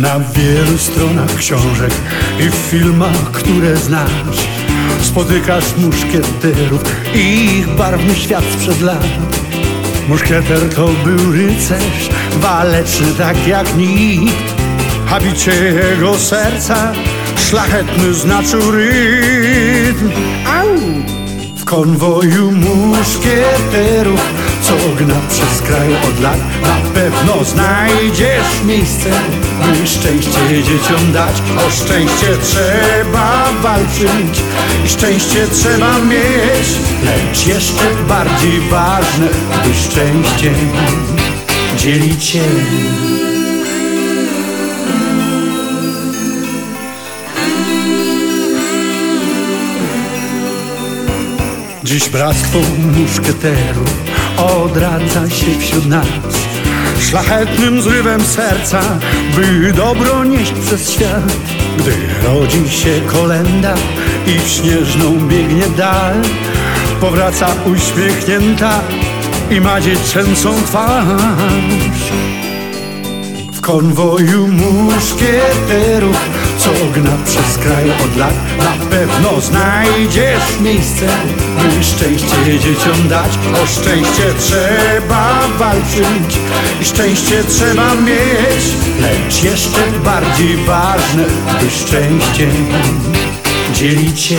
Na wielu stronach książek i filmach, które znasz Spotykasz muszkieterów i ich barwny świat sprzed lat Muszkieter to był rycerz, waleczny tak jak nikt A bicie jego serca szlachetny znaczył! W konwoju muszkieterów, co gna przez kraj od lat Na pewno znajdziesz miejsce, by szczęście dzieciom dać O szczęście trzeba walczyć. I szczęście trzeba mieć Lecz jeszcze bardziej ważne, by szczęście dzielić się Dziś bractwo muszkieterów odradza się wśród nas. Szlachetnym zrywem serca, by dobro nieść przez świat. Gdy rodzi się kolenda i w śnieżną biegnie dal Powraca uśmiechnięta i ma dziecięcą twarz konwoju muszkieterów, co gna przez kraj od lat Na pewno znajdziesz miejsce, by szczęście dzieciom dać. O szczęście trzeba walczyć i szczęście trzeba mieć. Lecz jeszcze bardziej ważne, by szczęście dzielić się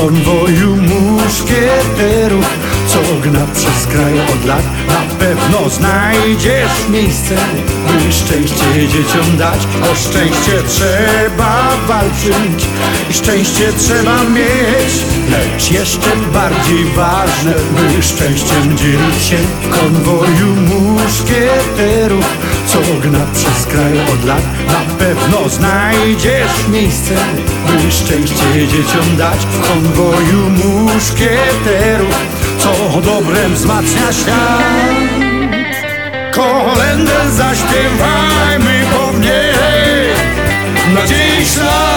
konwoju muszkieterów, co gna przez kraj od lat Na pewno znajdziesz miejsce, by szczęście dzieciom dać O szczęście trzeba walczyć. I szczęście trzeba mieć Lecz jeszcze bardziej ważne, by szczęściem dzielić się konwoju muszkieterów, co gna przez kraj od lat. Na pewno znajdziesz miejsce, by szczęście dzieciom dać. W konwoju muszkieterów, co dobrem wzmacnia świat. Kolendę zaśpiewajmy pownie na dziś lat.